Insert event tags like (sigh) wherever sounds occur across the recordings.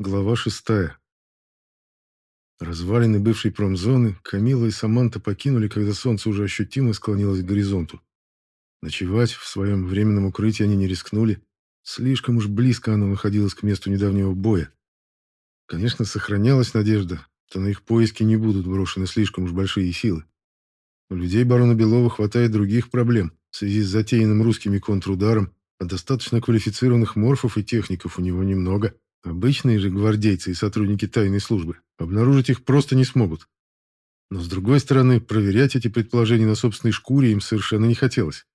Глава шестая. Развалины бывшей промзоны Камила и Саманта покинули, когда солнце уже ощутимо склонилось к горизонту. Ночевать в своем временном укрытии они не рискнули. Слишком уж близко оно находилось к месту недавнего боя. Конечно, сохранялась надежда, что на их поиски не будут брошены слишком уж большие силы. У людей барона Белова хватает других проблем в связи с затеянным русскими контрударом, а достаточно квалифицированных морфов и техников у него немного. Обычные же гвардейцы и сотрудники тайной службы обнаружить их просто не смогут. Но, с другой стороны, проверять эти предположения на собственной шкуре им совершенно не хотелось.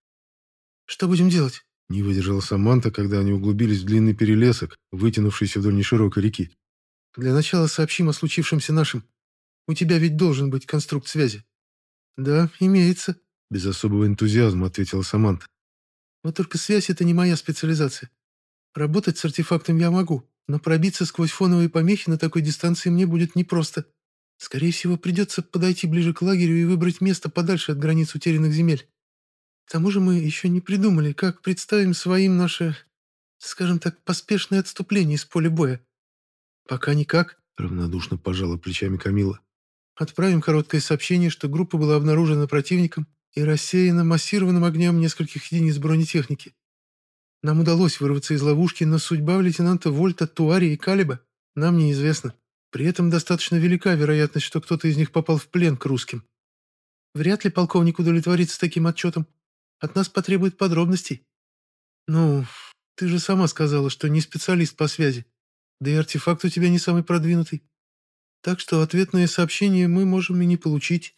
«Что будем делать?» — не выдержала Саманта, когда они углубились в длинный перелесок, вытянувшийся вдоль неширокой реки. «Для начала сообщим о случившемся нашим. У тебя ведь должен быть конструкт связи». «Да, имеется», — без особого энтузиазма ответила Саманта. «Вот только связь — это не моя специализация. Работать с артефактом я могу, но пробиться сквозь фоновые помехи на такой дистанции мне будет непросто. Скорее всего, придется подойти ближе к лагерю и выбрать место подальше от границ утерянных земель. К тому же мы еще не придумали, как представим своим наше, скажем так, поспешное отступление из поля боя. Пока никак, — равнодушно пожала плечами Камила. Отправим короткое сообщение, что группа была обнаружена противником и рассеяна массированным огнем нескольких единиц бронетехники. Нам удалось вырваться из ловушки, но судьба лейтенанта Вольта, Туари и Калиба нам неизвестна. При этом достаточно велика вероятность, что кто-то из них попал в плен к русским. Вряд ли полковник удовлетворится таким отчетом. От нас потребует подробностей. Ну, ты же сама сказала, что не специалист по связи. Да и артефакт у тебя не самый продвинутый. Так что ответное сообщение мы можем и не получить.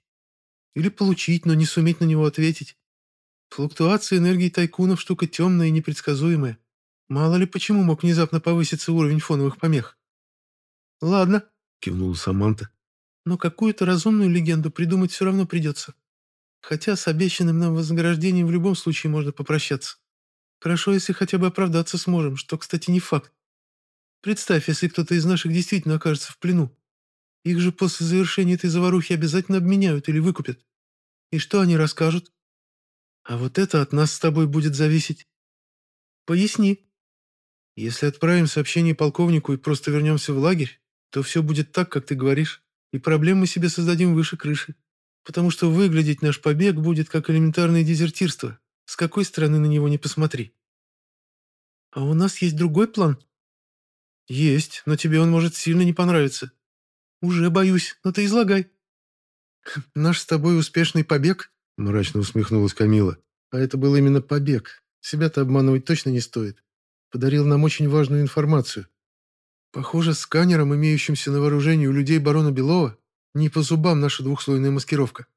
Или получить, но не суметь на него ответить. Флуктуация энергии тайкунов – штука темная и непредсказуемая. Мало ли почему мог внезапно повыситься уровень фоновых помех. «Ладно», – кивнула Саманта. «Но какую-то разумную легенду придумать все равно придется. Хотя с обещанным нам вознаграждением в любом случае можно попрощаться. Хорошо, если хотя бы оправдаться сможем, что, кстати, не факт. Представь, если кто-то из наших действительно окажется в плену. Их же после завершения этой заварухи обязательно обменяют или выкупят. И что они расскажут? А вот это от нас с тобой будет зависеть. Поясни. Если отправим сообщение полковнику и просто вернемся в лагерь, то все будет так, как ты говоришь, и проблем мы себе создадим выше крыши. Потому что выглядеть наш побег будет как элементарное дезертирство. С какой стороны на него не посмотри. А у нас есть другой план? Есть, но тебе он может сильно не понравиться. Уже боюсь, но ты излагай. (laughs) Наш с тобой успешный побег Мрачно усмехнулась Камила. А это был именно побег. Себя-то обманывать точно не стоит. Подарил нам очень важную информацию. Похоже, сканером, имеющимся на вооружении у людей барона Белова, не по зубам наша двухслойная маскировка.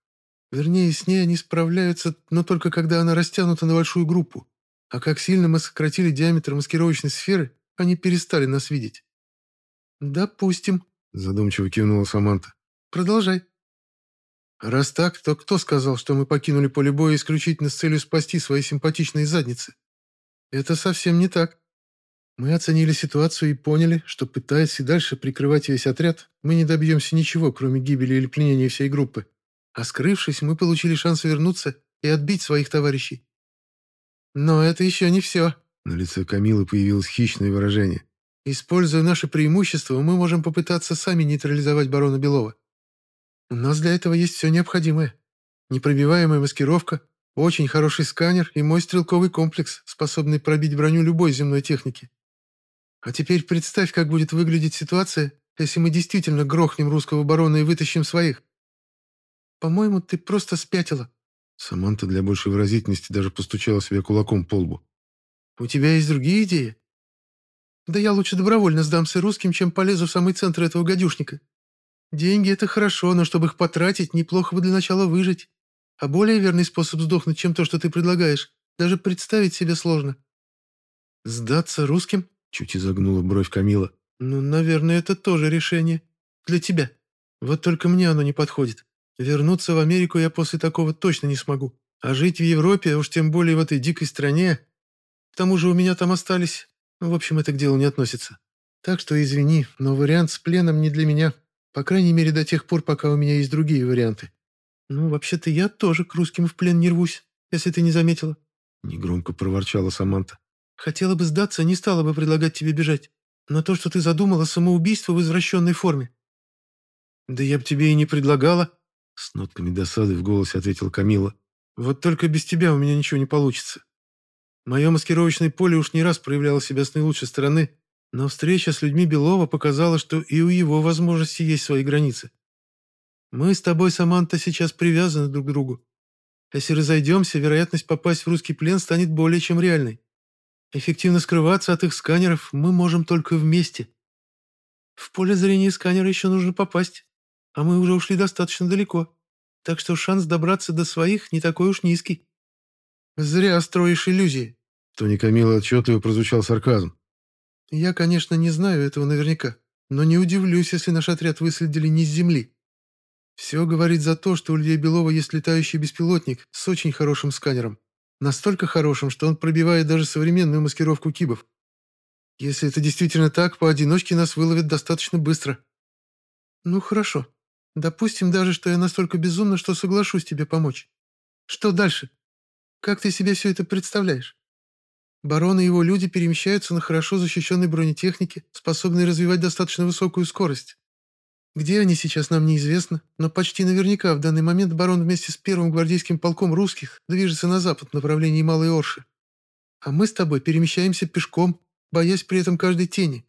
Вернее, с ней они справляются, но только когда она растянута на большую группу. А как сильно мы сократили диаметр маскировочной сферы, они перестали нас видеть. «Допустим», — задумчиво кивнула Саманта. «Продолжай». Раз так, то кто сказал, что мы покинули поле боя исключительно с целью спасти свои симпатичные задницы? Это совсем не так. Мы оценили ситуацию и поняли, что, пытаясь и дальше прикрывать весь отряд, мы не добьемся ничего, кроме гибели или пленения всей группы. А скрывшись, мы получили шанс вернуться и отбить своих товарищей. Но это еще не все. На лице Камилы появилось хищное выражение. Используя наше преимущество, мы можем попытаться сами нейтрализовать барона Белова. У нас для этого есть все необходимое. Непробиваемая маскировка, очень хороший сканер и мой стрелковый комплекс, способный пробить броню любой земной техники. А теперь представь, как будет выглядеть ситуация, если мы действительно грохнем русского барона и вытащим своих. По-моему, ты просто спятила. Саманта для большей выразительности даже постучала себе кулаком по лбу. У тебя есть другие идеи? Да я лучше добровольно сдамся русским, чем полезу в самый центр этого гадюшника. Деньги — это хорошо, но чтобы их потратить, неплохо бы для начала выжить. А более верный способ сдохнуть, чем то, что ты предлагаешь, даже представить себе сложно. Сдаться русским? Чуть изогнула бровь Камила. Ну, наверное, это тоже решение. Для тебя. Вот только мне оно не подходит. Вернуться в Америку я после такого точно не смогу. А жить в Европе, уж тем более в этой дикой стране... К тому же у меня там остались... В общем, это к делу не относится. Так что извини, но вариант с пленом не для меня. По крайней мере, до тех пор, пока у меня есть другие варианты. Ну, вообще-то я тоже к русским в плен не рвусь, если ты не заметила. Негромко проворчала Саманта. Хотела бы сдаться, не стала бы предлагать тебе бежать. на то, что ты задумала самоубийство в извращенной форме». «Да я бы тебе и не предлагала», — с нотками досады в голосе ответила Камила. «Вот только без тебя у меня ничего не получится. Мое маскировочное поле уж не раз проявляло себя с наилучшей стороны, но встреча с людьми Белова показала, что и у его возможностей есть свои границы. Мы с тобой, Саманта, сейчас привязаны друг к другу. Если разойдемся, вероятность попасть в русский плен станет более чем реальной. Эффективно скрываться от их сканеров мы можем только вместе. В поле зрения сканера еще нужно попасть, а мы уже ушли достаточно далеко, так что шанс добраться до своих не такой уж низкий. Зря строишь иллюзии. Тони Камила отчетливо прозвучал сарказм. Я, конечно, не знаю этого наверняка, но не удивлюсь, если наш отряд выследили не с Земли. Все говорит за то, что у людей Белова есть летающий беспилотник с очень хорошим сканером. Настолько хорошим, что он пробивает даже современную маскировку кибов. Если это действительно так, поодиночке нас выловят достаточно быстро. Ну хорошо. Допустим даже, что я настолько безумна, что соглашусь тебе помочь. Что дальше? Как ты себе все это представляешь? Барон и его люди перемещаются на хорошо защищенной бронетехнике, способной развивать достаточно высокую скорость. Где они сейчас, нам неизвестно, но почти наверняка в данный момент барон вместе с первым гвардейским полком русских движется на запад в направлении Малой Орши. А мы с тобой перемещаемся пешком, боясь при этом каждой тени.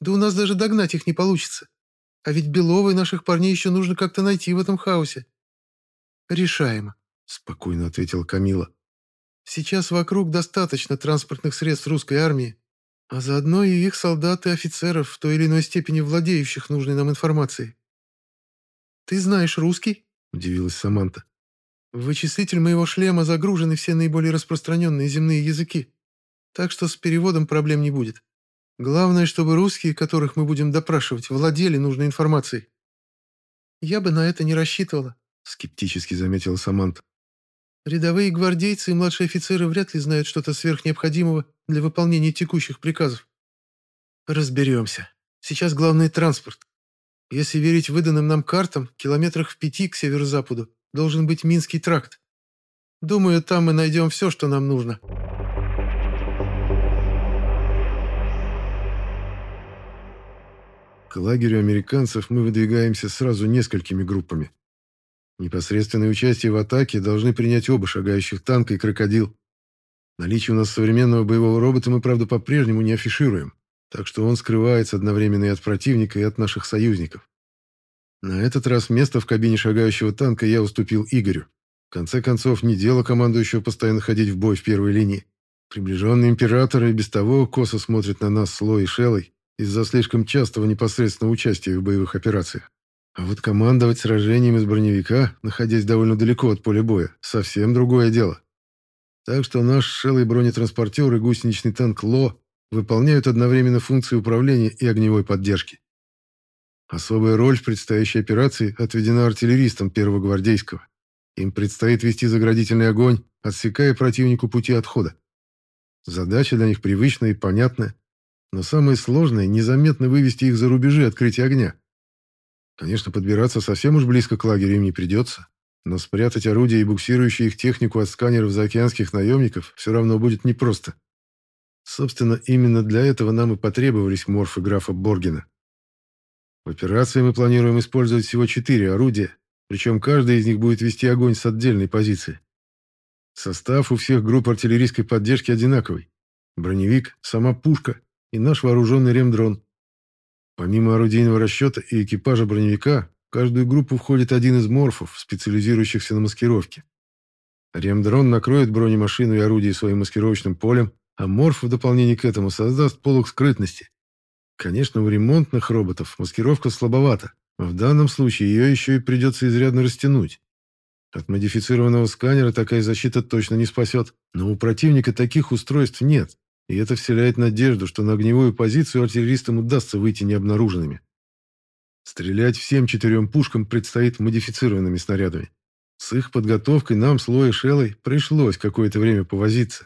Да у нас даже догнать их не получится. А ведь Белова и наших парней еще нужно как-то найти в этом хаосе. Решаемо, спокойно ответила Камила. Сейчас вокруг достаточно транспортных средств русской армии, а заодно и их солдат и офицеров, в той или иной степени владеющих нужной нам информацией. «Ты знаешь русский?» – удивилась Саманта. «В вычислитель моего шлема загружены все наиболее распространенные земные языки, так что с переводом проблем не будет. Главное, чтобы русские, которых мы будем допрашивать, владели нужной информацией». «Я бы на это не рассчитывала», – скептически заметила Саманта. Рядовые гвардейцы и младшие офицеры вряд ли знают что-то сверхнеобходимого для выполнения текущих приказов. Разберемся. Сейчас главный транспорт. Если верить выданным нам картам, километрах в пяти к северо-западу должен быть Минский тракт. Думаю, там мы найдем все, что нам нужно. К лагерю американцев мы выдвигаемся сразу несколькими группами. Непосредственное участие в атаке должны принять оба шагающих танка и крокодил. Наличие у нас современного боевого робота мы, правда, по-прежнему не афишируем, так что он скрывается одновременно и от противника, и от наших союзников. На этот раз место в кабине шагающего танка я уступил Игорю. В конце концов, не дело командующего постоянно ходить в бой в первой линии. Приближенные императоры и без того косо смотрят на нас с Ло и Шеллой из-за слишком частого непосредственного участия в боевых операциях. А вот командовать сражением из броневика, находясь довольно далеко от поля боя, совсем другое дело. Так что наш шелый бронетранспортер и гусеничный танк ЛО выполняют одновременно функции управления и огневой поддержки. Особая роль в предстоящей операции отведена артиллеристам первого гвардейского. Им предстоит вести заградительный огонь, отсекая противнику пути отхода. Задача для них привычная и понятная, но самое сложное – незаметно вывести их за рубежи открытия огня. Конечно, подбираться совсем уж близко к лагерю им не придется, но спрятать орудия и буксирующую их технику от сканеров заокеанских наемников все равно будет непросто. Собственно, именно для этого нам и потребовались морфы графа Боргена. В операции мы планируем использовать всего четыре орудия, причем каждый из них будет вести огонь с отдельной позиции. Состав у всех групп артиллерийской поддержки одинаковый. Броневик, сама пушка и наш вооруженный ремдрон. Помимо орудийного расчета и экипажа броневика, в каждую группу входит один из морфов, специализирующихся на маскировке. Ремдрон накроет бронемашину и орудие своим маскировочным полем, а морф в дополнение к этому создаст полок скрытности. Конечно, у ремонтных роботов маскировка слабовата, но в данном случае ее еще и придется изрядно растянуть. От модифицированного сканера такая защита точно не спасет, но у противника таких устройств нет, и это вселяет надежду, что на огневую позицию артиллеристам удастся выйти необнаруженными. Стрелять всем четырем пушкам предстоит модифицированными снарядами. С их подготовкой нам с Лоей Шеллой пришлось какое-то время повозиться.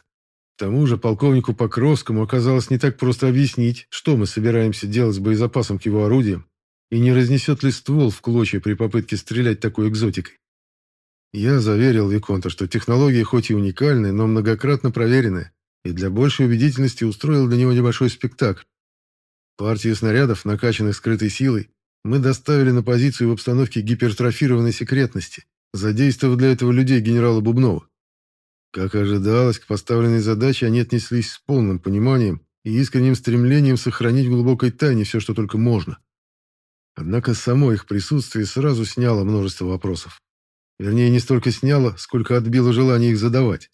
К тому же полковнику Покровскому оказалось не так просто объяснить, что мы собираемся делать с боезапасом к его орудиям, и не разнесет ли ствол в клочья при попытке стрелять такой экзотикой. Я заверил Виконта, что технология хоть и уникальная, но многократно проверенная, и для большей убедительности устроил для него небольшой спектакль. Партию снарядов, накачанных скрытой силой, мы доставили на позицию в обстановке гипертрофированной секретности, задействовав для этого людей генерала Бубнова. Как ожидалось, к поставленной задаче они отнеслись с полным пониманием и искренним стремлением сохранить в глубокой тайне все, что только можно. Однако само их присутствие сразу сняло множество вопросов. Вернее, не столько сняло, сколько отбило желание их задавать.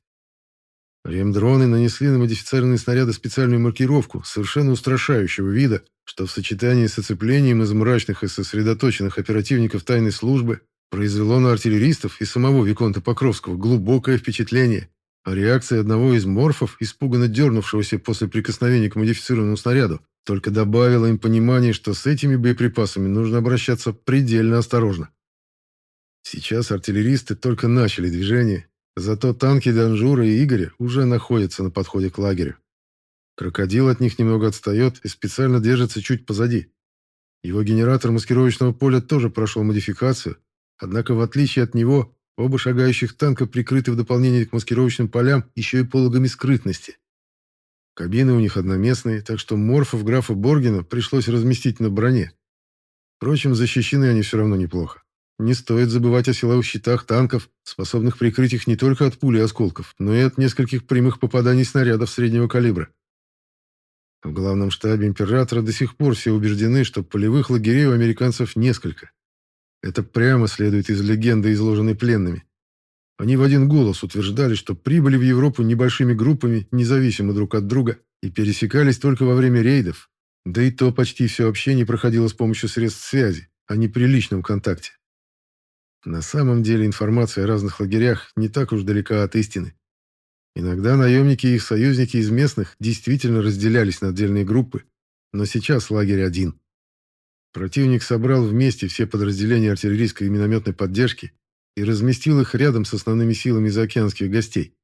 Ремдроны нанесли на модифицированные снаряды специальную маркировку, совершенно устрашающего вида, что в сочетании с оцеплением из мрачных и сосредоточенных оперативников тайной службы произвело на артиллеристов и самого Виконта Покровского глубокое впечатление, а реакция одного из морфов, испуганно дернувшегося после прикосновения к модифицированному снаряду, только добавила им понимание, что с этими боеприпасами нужно обращаться предельно осторожно. Сейчас артиллеристы только начали движение, зато танки Данжура и Игоря уже находятся на подходе к лагерю. Крокодил от них немного отстает и специально держится чуть позади. Его генератор маскировочного поля тоже прошел модификацию, однако в отличие от него, оба шагающих танка прикрыты в дополнение к маскировочным полям еще и пологами скрытности. Кабины у них одноместные, так что морфов графа Боргена пришлось разместить на броне. Впрочем, защищены они все равно неплохо. Не стоит забывать о силовых щитах танков, способных прикрыть их не только от пули и осколков, но и от нескольких прямых попаданий снарядов среднего калибра. В главном штабе императора до сих пор все убеждены, что полевых лагерей у американцев несколько. Это прямо следует из легенды, изложенной пленными. Они в один голос утверждали, что прибыли в Европу небольшими группами, независимо друг от друга, и пересекались только во время рейдов, да и то почти все общение проходило с помощью средств связи, а не при личном контакте. На самом деле информация о разных лагерях не так уж далека от истины. Иногда наемники и их союзники из местных действительно разделялись на отдельные группы, но сейчас лагерь один. Противник собрал вместе все подразделения артиллерийской и минометной поддержки и разместил их рядом с основными силами заокеанских гостей.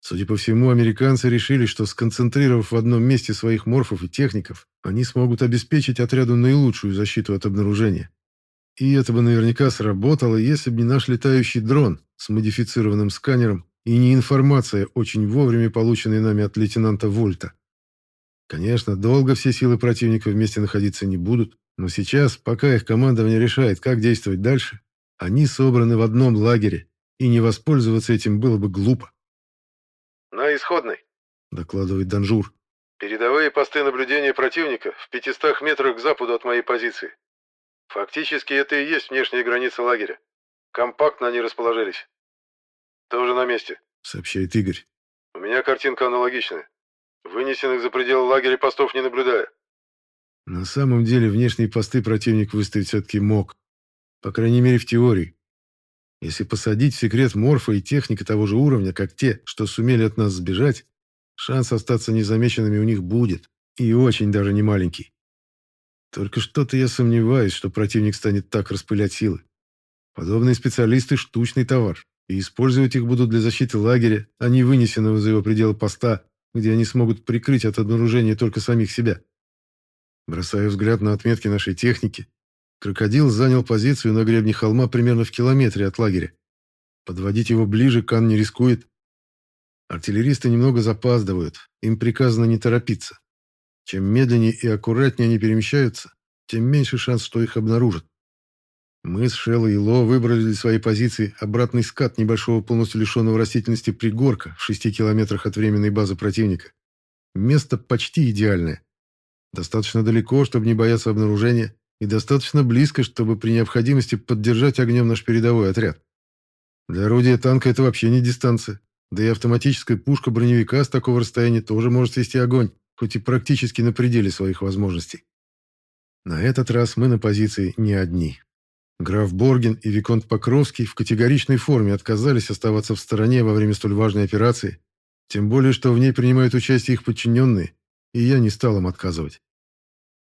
Судя по всему, американцы решили, что сконцентрировав в одном месте своих морфов и техников, они смогут обеспечить отряду наилучшую защиту от обнаружения. И это бы наверняка сработало, если бы не наш летающий дрон с модифицированным сканером и не информация, очень вовремя полученная нами от лейтенанта Вольта. Конечно, долго все силы противника вместе находиться не будут, но сейчас, пока их командование решает, как действовать дальше, они собраны в одном лагере, и не воспользоваться этим было бы глупо. «На исходной», — докладывает Данжур. «Передовые посты наблюдения противника в 500 метрах к западу от моей позиции. Фактически это и есть внешняя граница лагеря. Компактно они расположились. «Тоже на месте», — сообщает Игорь. «У меня картинка аналогичная. Вынесенных за пределы лагеря постов не наблюдаю». На самом деле внешние посты противник выставить все-таки мог. По крайней мере, в теории. Если посадить в секрет морфа и техника того же уровня, как те, что сумели от нас сбежать, шанс остаться незамеченными у них будет. И очень даже не маленький. Только что-то я сомневаюсь, что противник станет так распылять силы. Подобные специалисты – штучный товар и использовать их будут для защиты лагеря, а не вынесенного за его пределы поста, где они смогут прикрыть от обнаружения только самих себя. Бросая взгляд на отметки нашей техники, крокодил занял позицию на гребне холма примерно в километре от лагеря. Подводить его ближе Кан не рискует. Артиллеристы немного запаздывают, им приказано не торопиться. Чем медленнее и аккуратнее они перемещаются, тем меньше шанс, что их обнаружат. Мы с Шеллой и Ло выбрали для своей позиции обратный скат небольшого полностью лишенного растительности пригорка в шести километрах от временной базы противника. Место почти идеальное. Достаточно далеко, чтобы не бояться обнаружения, и достаточно близко, чтобы при необходимости поддержать огнем наш передовой отряд. Для орудия танка это вообще не дистанция, да и автоматическая пушка броневика с такого расстояния тоже может вести огонь, хоть и практически на пределе своих возможностей. На этот раз мы на позиции не одни. Граф Борген и Виконт Покровский в категоричной форме отказались оставаться в стороне во время столь важной операции, тем более, что в ней принимают участие их подчиненные, и я не стал им отказывать.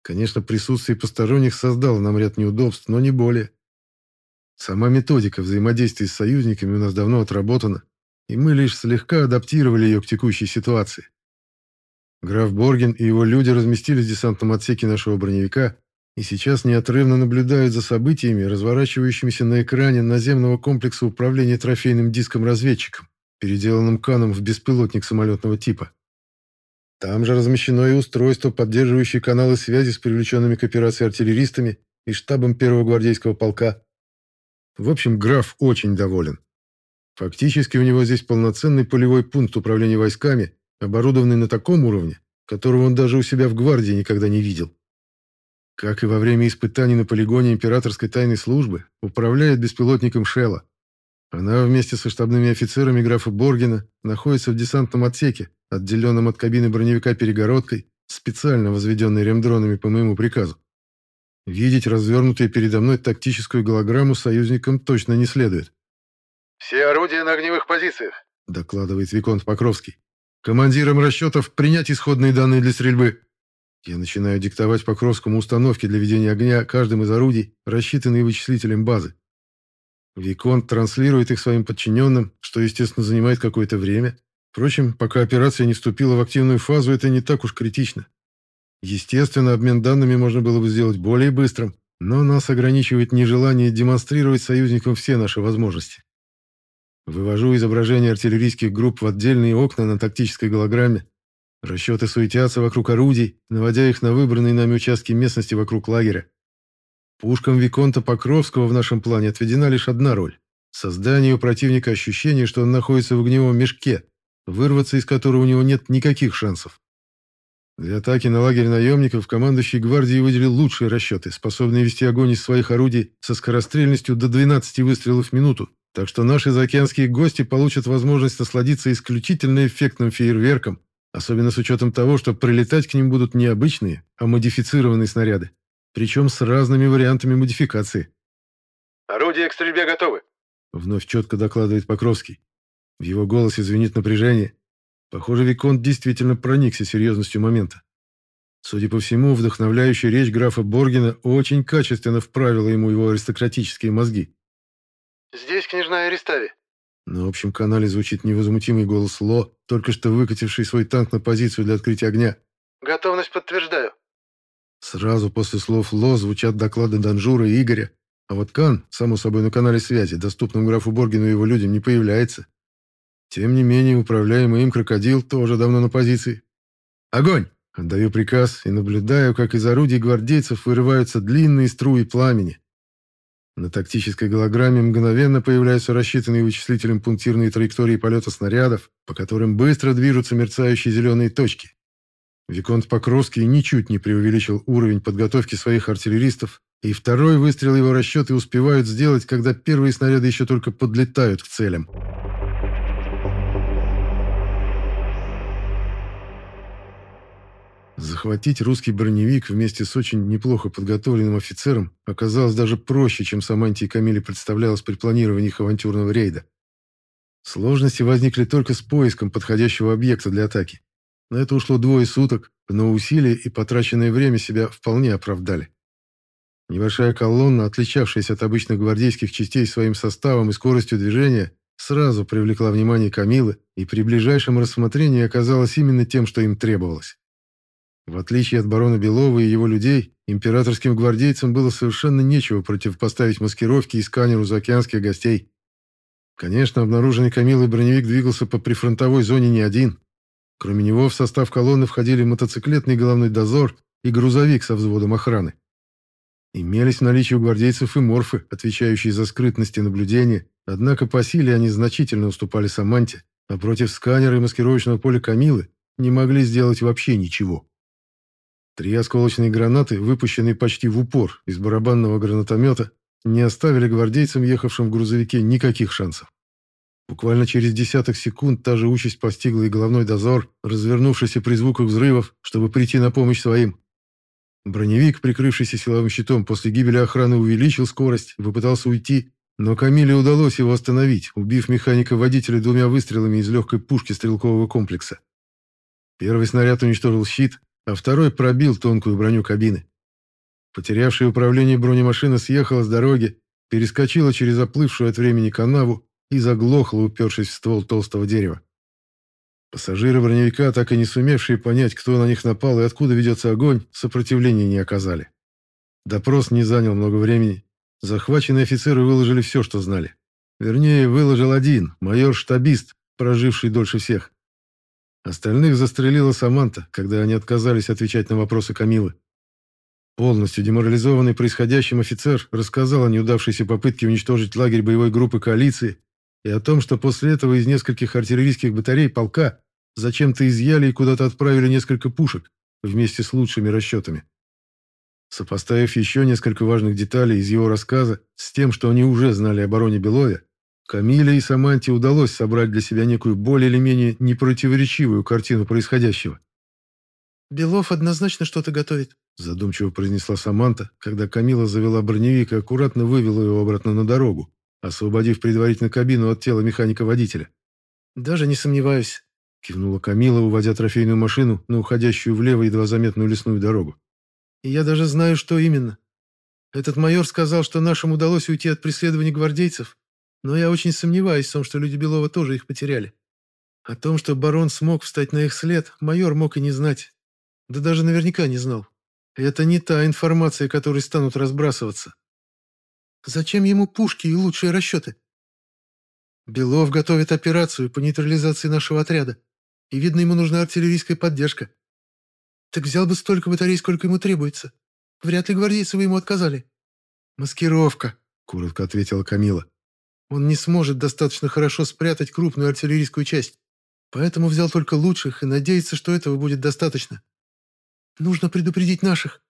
Конечно, присутствие посторонних создало нам ряд неудобств, но не более. Сама методика взаимодействия с союзниками у нас давно отработана, и мы лишь слегка адаптировали ее к текущей ситуации. Граф Борген и его люди разместились в десантном отсеке нашего броневика и сейчас неотрывно наблюдают за событиями, разворачивающимися на экране наземного комплекса управления трофейным диском-разведчиком, переделанным Каном в беспилотник самолетного типа. Там же размещено и устройство, поддерживающее каналы связи с привлеченными к операции артиллеристами и штабом первого гвардейского полка. В общем, граф очень доволен. Фактически у него здесь полноценный полевой пункт управления войсками, оборудованный на таком уровне, которого он даже у себя в гвардии никогда не видел. Как и во время испытаний на полигоне императорской тайной службы, управляет беспилотником Шелла. Она вместе со штабными офицерами графа Боргена находится в десантном отсеке, отделенном от кабины броневика перегородкой, специально возведенной ремдронами по моему приказу. Видеть развернутую передо мной тактическую голограмму союзникам точно не следует. «Все орудия на огневых позициях», — докладывает Виконт Покровский. «Командирам расчетов принять исходные данные для стрельбы». Я начинаю диктовать Покровскому установки для ведения огня каждым из орудий, рассчитанные вычислителем базы. Виконт транслирует их своим подчиненным, что, естественно, занимает какое-то время. Впрочем, пока операция не вступила в активную фазу, это не так уж критично. Естественно, обмен данными можно было бы сделать более быстрым, но нас ограничивает нежелание демонстрировать союзникам все наши возможности. Вывожу изображение артиллерийских групп в отдельные окна на тактической голограмме. Расчеты суетятся вокруг орудий, наводя их на выбранные нами участки местности вокруг лагеря. Пушкам Виконта Покровского в нашем плане отведена лишь одна роль – создание у противника ощущения, что он находится в огневом мешке, вырваться из которого у него нет никаких шансов. Для атаки на лагерь наемников командующий гвардии выделил лучшие расчеты, способные вести огонь из своих орудий со скорострельностью до 12 выстрелов в минуту, так что наши заокеанские гости получат возможность насладиться исключительно эффектным фейерверком, особенно с учетом того, что прилетать к ним будут не обычные, а модифицированные снаряды, причем с разными вариантами модификации. «Орудия к стрельбе готовы», — вновь четко докладывает Покровский. В его голосе звенит напряжение. Похоже, Виконт действительно проникся серьезностью момента. Судя по всему, вдохновляющая речь графа Боргена очень качественно вправила ему его аристократические мозги. «Здесь княжна Аристави». На общем канале звучит невозмутимый голос Ло, только что выкативший свой танк на позицию для открытия огня. «Готовность подтверждаю». Сразу после слов Ло звучат доклады Данжура и Игоря, а вот Кан, само собой, на канале связи, доступном графу Боргину и его людям, не появляется. Тем не менее, управляемый им крокодил тоже давно на позиции. «Огонь!» Отдаю приказ и наблюдаю, как из орудий гвардейцев вырываются длинные струи пламени. На тактической голограмме мгновенно появляются рассчитанные вычислителем пунктирные траектории полета снарядов, по которым быстро движутся мерцающие зеленые точки. Виконт Покровский ничуть не преувеличил уровень подготовки своих артиллеристов, и второй выстрел его расчеты успевают сделать, когда первые снаряды еще только подлетают к целям. Захватить русский броневик вместе с очень неплохо подготовленным офицером оказалось даже проще, чем Саманте и Камиле представлялось при планировании их авантюрного рейда. Сложности возникли только с поиском подходящего объекта для атаки. На это ушло двое суток, но усилия и потраченное время себя вполне оправдали. Небольшая колонна, отличавшаяся от обычных гвардейских частей своим составом и скоростью движения, сразу привлекла внимание Камилы и при ближайшем рассмотрении оказалась именно тем, что им требовалось. В отличие от барона Белова и его людей, императорским гвардейцам было совершенно нечего противопоставить маскировке и сканеру заокеанских гостей. Конечно, обнаруженный Камилой броневик двигался по прифронтовой зоне не один. Кроме него в состав колонны входили мотоциклетный головной дозор и грузовик со взводом охраны. Имелись в наличии у гвардейцев и морфы, отвечающие за скрытность и наблюдение, однако по силе они значительно уступали Саманте, а против сканера и маскировочного поля Камилы не могли сделать вообще ничего. Три осколочные гранаты, выпущенные почти в упор из барабанного гранатомета, не оставили гвардейцам, ехавшим в грузовике, никаких шансов. Буквально через десяток секунд та же участь постигла и головной дозор, развернувшийся при звуках взрывов, чтобы прийти на помощь своим. Броневик, прикрывшийся силовым щитом после гибели охраны, увеличил скорость и попытался уйти, но Камиле удалось его остановить, убив механика-водителя двумя выстрелами из легкой пушки стрелкового комплекса. Первый снаряд уничтожил щит, а второй пробил тонкую броню кабины. Потерявшая управление бронемашина съехала с дороги, перескочила через оплывшую от времени канаву и заглохла, упершись в ствол толстого дерева. Пассажиры броневика, так и не сумевшие понять, кто на них напал и откуда ведется огонь, сопротивления не оказали. Допрос не занял много времени. Захваченные офицеры выложили все, что знали. Вернее, выложил один, майор-штабист, проживший дольше всех. Остальных застрелила Саманта, когда они отказались отвечать на вопросы Камилы. Полностью деморализованный происходящим офицер рассказал о неудавшейся попытке уничтожить лагерь боевой группы коалиции и о том, что после этого из нескольких артиллерийских батарей полка зачем-то изъяли и куда-то отправили несколько пушек вместе с лучшими расчетами. Сопоставив еще несколько важных деталей из его рассказа с тем, что они уже знали о обороне Белове, Камиле и Саманте удалось собрать для себя некую более или менее непротиворечивую картину происходящего. «Белов однозначно что-то готовит», задумчиво произнесла Саманта, когда Камила завела броневик и аккуратно вывела его обратно на дорогу, освободив предварительно кабину от тела механика-водителя. «Даже не сомневаюсь», — кивнула Камила, уводя трофейную машину на уходящую влево едва заметную лесную дорогу. «И я даже знаю, что именно. Этот майор сказал, что нашим удалось уйти от преследования гвардейцев, но я очень сомневаюсь в том, что люди Белова тоже их потеряли. О том, что барон смог встать на их след, майор мог и не знать. Да даже наверняка не знал. Это не та информация, которой станут разбрасываться. Зачем ему пушки и лучшие расчеты? Белов готовит операцию по нейтрализации нашего отряда, и, видно, ему нужна артиллерийская поддержка. Так взял бы столько батарей, сколько ему требуется. Вряд ли гвардейцы вы ему отказали. Маскировка, коротко ответила Камила. Он не сможет достаточно хорошо спрятать крупную артиллерийскую часть, поэтому взял только лучших и надеется, что этого будет достаточно. Нужно предупредить наших.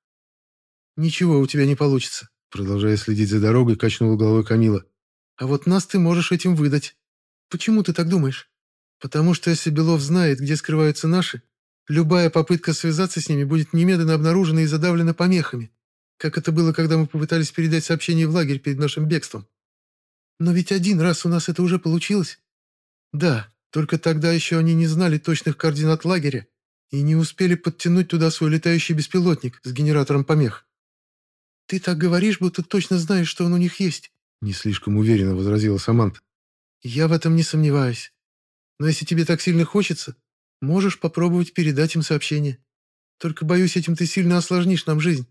Ничего у тебя не получится, продолжая следить за дорогой, качнула головой Камила. А вот нас ты можешь этим выдать. Почему ты так думаешь? Потому что если Белов знает, где скрываются наши, любая попытка связаться с ними будет немедленно обнаружена и задавлена помехами, как это было, когда мы попытались передать сообщение в лагерь перед нашим бегством. Но ведь один раз у нас это уже получилось. Да, только тогда еще они не знали точных координат лагеря и не успели подтянуть туда свой летающий беспилотник с генератором помех. «Ты так говоришь, будто точно знаешь, что он у них есть», — не слишком уверенно возразила Саманта. «Я в этом не сомневаюсь. Но если тебе так сильно хочется, можешь попробовать передать им сообщение. Только, боюсь, этим ты сильно осложнишь нам жизнь».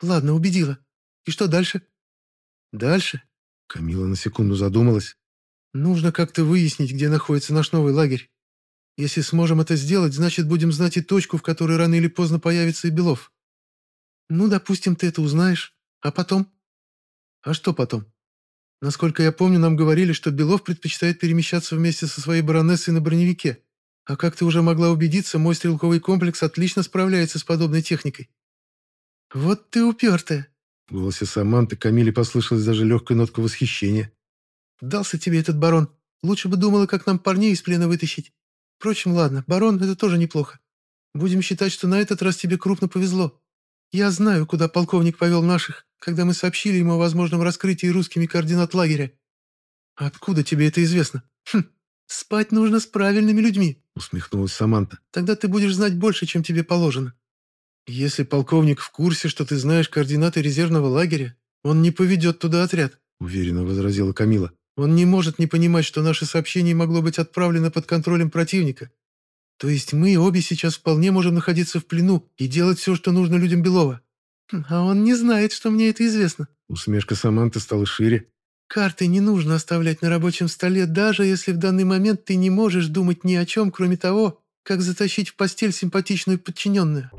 «Ладно, убедила. И что дальше?» «Дальше?» Камила на секунду задумалась. «Нужно как-то выяснить, где находится наш новый лагерь. Если сможем это сделать, значит, будем знать и точку, в которой рано или поздно появится и Белов. Ну, допустим, ты это узнаешь. А потом? А что потом? Насколько я помню, нам говорили, что Белов предпочитает перемещаться вместе со своей баронессой на броневике. А как ты уже могла убедиться, мой стрелковый комплекс отлично справляется с подобной техникой. Вот ты упертая. В голосе Саманты Камиле послышалась даже легкая нотка восхищения. «Дался тебе этот барон. Лучше бы думала, как нам парней из плена вытащить. Впрочем, ладно, барон — это тоже неплохо. Будем считать, что на этот раз тебе крупно повезло. Я знаю, куда полковник повел наших, когда мы сообщили ему о возможном раскрытии русскими координат лагеря. Откуда тебе это известно? Хм, спать нужно с правильными людьми, усмехнулась Саманта. Тогда ты будешь знать больше, чем тебе положено. Если полковник в курсе, что ты знаешь координаты резервного лагеря, он не поведет туда отряд, уверенно возразила Камила. Он не может не понимать, что наше сообщение могло быть отправлено под контролем противника. То есть мы обе сейчас вполне можем находиться в плену и делать все, что нужно людям Белова. Хм, а он не знает, что мне это известно. Усмешка Саманты стала шире. Карты не нужно оставлять на рабочем столе, даже если в данный момент ты не можешь думать ни о чем, кроме того, как затащить в постель симпатичную подчиненную.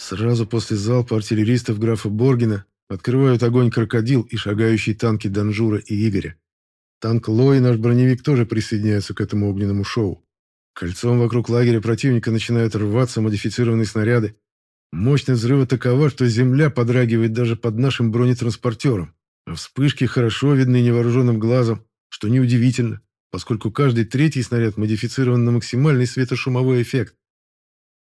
Сразу после залпа артиллеристов графа Боргина открывают огонь «Крокодил» и шагающие танки Данжура и Игоря. Танк Ло и наш броневик тоже присоединяются к этому огненному шоу. Кольцом вокруг лагеря противника начинают рваться модифицированные снаряды. Мощность взрыва такова, что земля подрагивает даже под нашим бронетранспортером. А вспышки хорошо видны невооруженным глазом, что неудивительно, поскольку каждый третий снаряд модифицирован на максимальный светошумовой эффект.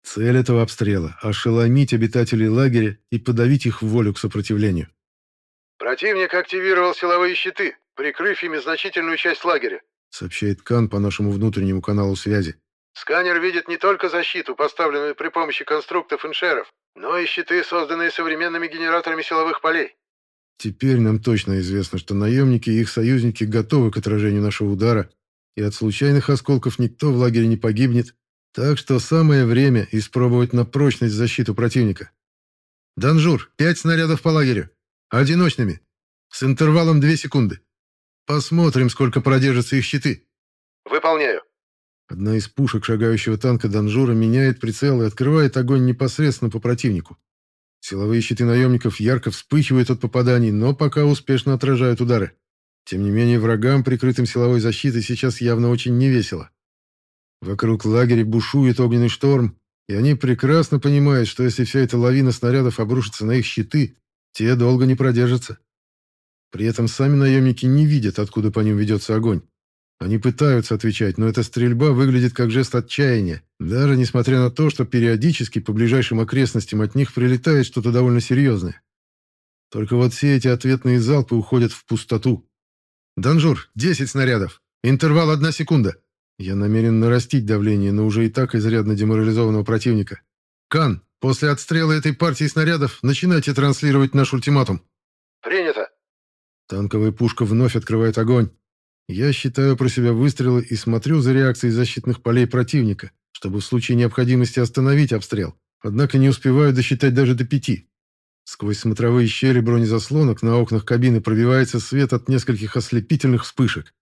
Цель этого обстрела – ошеломить обитателей лагеря и подавить их волю к сопротивлению. «Противник активировал силовые щиты, прикрыв ими значительную часть лагеря», сообщает Кан по нашему внутреннему каналу связи. «Сканер видит не только защиту, поставленную при помощи конструктов иншеров, но и щиты, созданные современными генераторами силовых полей». Теперь нам точно известно, что наемники и их союзники готовы к отражению нашего удара, и от случайных осколков никто в лагере не погибнет, так что самое время испробовать на прочность защиту противника. «Данжур, пять снарядов по лагерю. Одиночными!» с интервалом 2 секунды. Посмотрим, сколько продержатся их щиты». «Выполняю». Одна из пушек шагающего танка Данжура меняет прицел и открывает огонь непосредственно по противнику. Силовые щиты наемников ярко вспыхивают от попаданий, но пока успешно отражают удары. Тем не менее, врагам, прикрытым силовой защитой, сейчас явно очень невесело. Вокруг лагеря бушует огненный шторм, и они прекрасно понимают, что если вся эта лавина снарядов обрушится на их щиты, те долго не продержатся. При этом сами наемники не видят, откуда по ним ведется огонь. Они пытаются отвечать, но эта стрельба выглядит как жест отчаяния, даже несмотря на то, что периодически по ближайшим окрестностям от них прилетает что-то довольно серьезное. Только вот все эти ответные залпы уходят в пустоту. «Данжур, 10 снарядов. Интервал одна секунда». Я намерен нарастить давление на уже и так изрядно деморализованного противника. «Кан, после отстрела этой партии снарядов начинайте транслировать наш ультиматум». «Принято». Танковая пушка вновь открывает огонь. Я считаю про себя выстрелы и смотрю за реакцией защитных полей противника, чтобы в случае необходимости остановить обстрел. Однако не успеваю досчитать даже до пяти. Сквозь смотровые щели бронезаслонок на окнах кабины пробивается свет от нескольких ослепительных вспышек.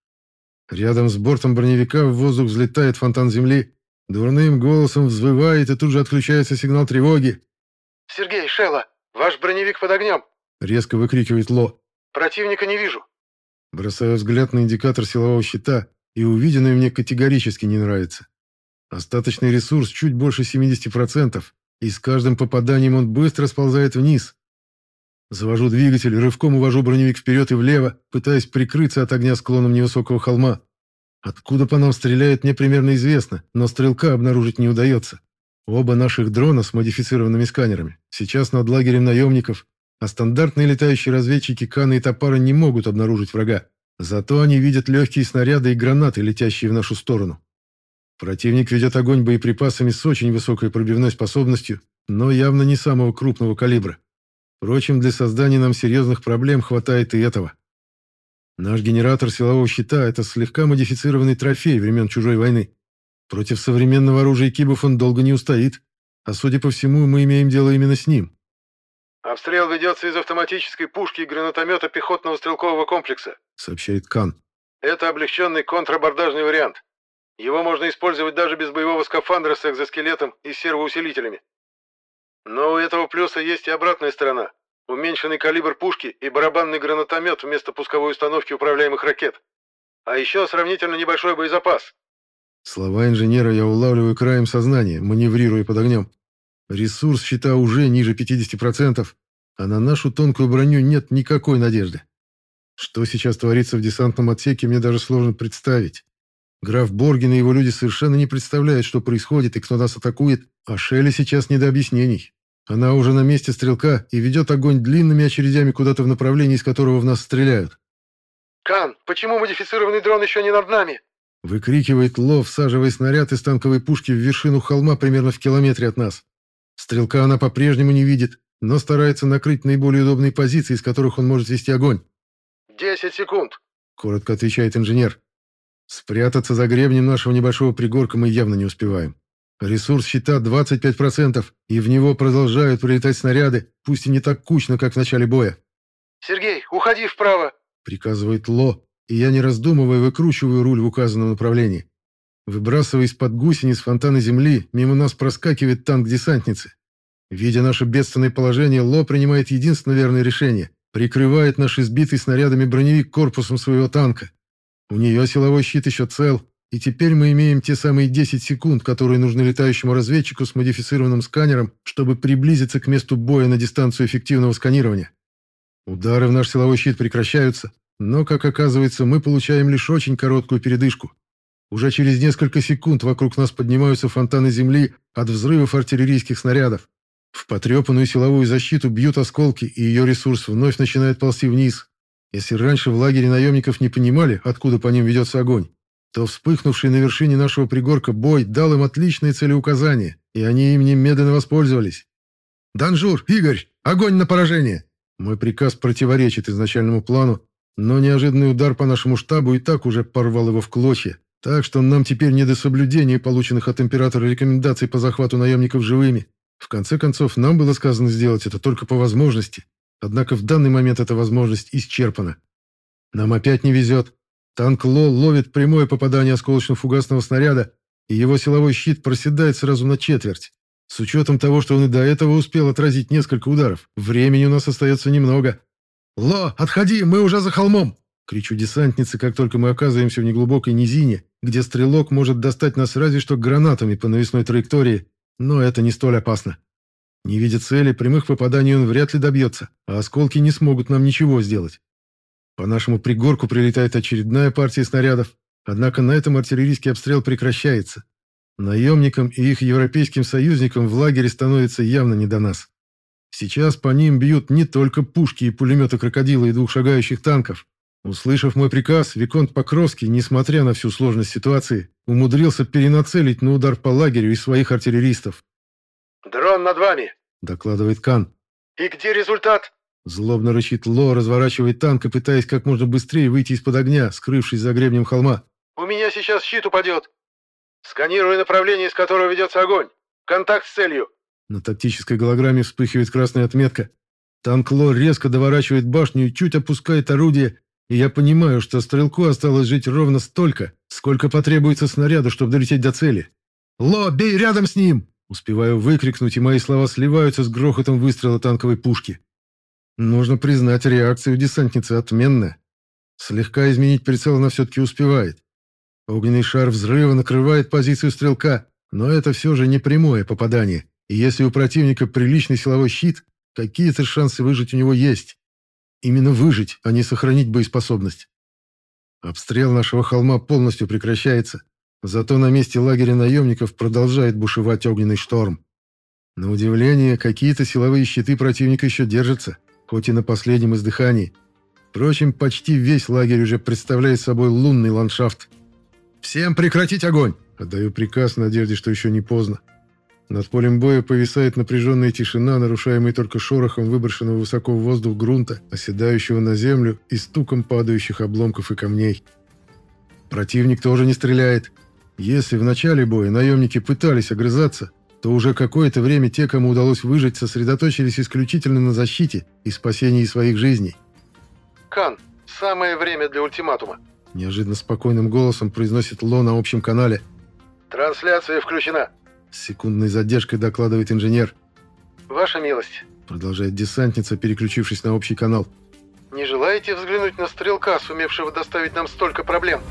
Рядом с бортом броневика в воздух взлетает фонтан земли, дурным голосом взвывает и тут же отключается сигнал тревоги. «Сергей, Шелла, ваш броневик под огнем!» — резко выкрикивает Ло. «Противника не вижу!» Бросаю взгляд на индикатор силового щита, и увиденное мне категорически не нравится. Остаточный ресурс чуть больше 70%, и с каждым попаданием он быстро сползает вниз. Завожу двигатель, рывком увожу броневик вперед и влево, пытаясь прикрыться от огня склоном невысокого холма. Откуда по нам стреляют, мне примерно известно, но стрелка обнаружить не удается. Оба наших дрона с модифицированными сканерами сейчас над лагерем наемников, а стандартные летающие разведчики Кана и Топара не могут обнаружить врага. Зато они видят легкие снаряды и гранаты, летящие в нашу сторону. Противник ведет огонь боеприпасами с очень высокой пробивной способностью, но явно не самого крупного калибра. Впрочем, для создания нам серьезных проблем хватает и этого. Наш генератор силового щита – это слегка модифицированный трофей времен чужой войны. Против современного оружия кибов он долго не устоит, а судя по всему, мы имеем дело именно с ним. «Обстрел ведется из автоматической пушки и гранатомета пехотного стрелкового комплекса», – сообщает Кан. «Это облегченный контрабордажный вариант. Его можно использовать даже без боевого скафандра с экзоскелетом и сервоусилителями. Но у этого плюса есть и обратная сторона. Уменьшенный калибр пушки и барабанный гранатомет вместо пусковой установки управляемых ракет. А еще сравнительно небольшой боезапас. Слова инженера я улавливаю краем сознания, маневрируя под огнем. Ресурс щита уже ниже 50%, а на нашу тонкую броню нет никакой надежды. Что сейчас творится в десантном отсеке, мне даже сложно представить. Граф Боргин и его люди совершенно не представляют, что происходит и кто нас атакует, а Шелли сейчас не до объяснений. Она уже на месте стрелка и ведет огонь длинными очередями куда-то в направлении, из которого в нас стреляют. «Кан, почему модифицированный дрон еще не над нами?» Выкрикивает Ло, всаживая снаряд из танковой пушки в вершину холма примерно в километре от нас. Стрелка она по-прежнему не видит, но старается накрыть наиболее удобные позиции, из которых он может вести огонь. «Десять секунд», — коротко отвечает инженер. Спрятаться за гребнем нашего небольшого пригорка мы явно не успеваем. Ресурс щита 25%, и в него продолжают прилетать снаряды, пусть и не так кучно, как в начале боя. «Сергей, уходи вправо!» — приказывает Ло, и я, не раздумывая, выкручиваю руль в указанном направлении. Выбрасывая из-под гусениц фонтана земли, мимо нас проскакивает танк десантницы. Видя наше бедственное положение, Ло принимает единственное верное решение — прикрывает наш избитый снарядами броневик корпусом своего танка. У нее силовой щит еще цел, и теперь мы имеем те самые 10 секунд, которые нужны летающему разведчику с модифицированным сканером, чтобы приблизиться к месту боя на дистанцию эффективного сканирования. Удары в наш силовой щит прекращаются, но, как оказывается, мы получаем лишь очень короткую передышку. Уже через несколько секунд вокруг нас поднимаются фонтаны земли от взрывов артиллерийских снарядов. В потрепанную силовую защиту бьют осколки, и ее ресурс вновь начинает ползти вниз. Если раньше в лагере наемников не понимали, откуда по ним ведется огонь, то вспыхнувший на вершине нашего пригорка бой дал им отличные целеуказания, и они им немедленно воспользовались. «Данжур! Игорь! Огонь на поражение!» Мой приказ противоречит изначальному плану, но неожиданный удар по нашему штабу и так уже порвал его в клочья, так что нам теперь не до соблюдения полученных от императора рекомендаций по захвату наемников живыми. В конце концов, нам было сказано сделать это только по возможности. однако в данный момент эта возможность исчерпана. Нам опять не везет. Танк Ло ловит прямое попадание осколочно-фугасного снаряда, и его силовой щит проседает сразу на четверть. С учетом того, что он и до этого успел отразить несколько ударов, времени у нас остается немного. «Ло, отходи, мы уже за холмом!» Кричу десантнице, как только мы оказываемся в неглубокой низине, где стрелок может достать нас разве что гранатами по навесной траектории, но это не столь опасно. Не видя цели, прямых попаданий он вряд ли добьется, а осколки не смогут нам ничего сделать. По нашему пригорку прилетает очередная партия снарядов, однако на этом артиллерийский обстрел прекращается. Наемникам и их европейским союзникам в лагере становится явно не до нас. Сейчас по ним бьют не только пушки и пулеметы крокодила и двух шагающих танков. Услышав мой приказ, Виконт Покровский, несмотря на всю сложность ситуации, умудрился перенацелить на удар по лагерю и своих артиллеристов. «Дрон над вами!» — докладывает Кан. «И где результат?» Злобно рычит Ло, разворачивает танк и пытаясь как можно быстрее выйти из-под огня, скрывшись за гребнем холма. «У меня сейчас щит упадет. Сканирую направление, из которого ведется огонь. Контакт с целью». На тактической голограмме вспыхивает красная отметка. Танк Ло резко доворачивает башню и чуть опускает орудие, и я понимаю, что стрелку осталось жить ровно столько, сколько потребуется снаряду, чтобы долететь до цели. «Ло, бей рядом с ним!» Успеваю выкрикнуть, и мои слова сливаются с грохотом выстрела танковой пушки. Нужно признать, реакция у десантницы отменная. Слегка изменить прицел она все-таки успевает. Огненный шар взрыва накрывает позицию стрелка, но это все же не прямое попадание. И если у противника приличный силовой щит, какие-то шансы выжить у него есть. Именно выжить, а не сохранить боеспособность. Обстрел нашего холма полностью прекращается, зато на месте лагеря наемников продолжает бушевать огненный шторм. На удивление, какие-то силовые щиты противника еще держатся, хоть и на последнем издыхании. Впрочем, почти весь лагерь уже представляет собой лунный ландшафт. «Всем прекратить огонь!» Отдаю приказ в надежде, что еще не поздно. Над полем боя повисает напряженная тишина, нарушаемая только шорохом выброшенного высоко в воздух грунта, оседающего на землю и стуком падающих обломков и камней. Противник тоже не стреляет. Если в начале боя наемники пытались огрызаться, то уже какое-то время те, кому удалось выжить, сосредоточились исключительно на защите и спасении своих жизней. «Кан, самое время для ультиматума», – неожиданно спокойным голосом произносит Ло на общем канале. «Трансляция включена». С секундной задержкой докладывает инженер. «Ваша милость», — продолжает десантница, переключившись на общий канал. «Не желаете взглянуть на стрелка, сумевшего доставить нам столько проблем?»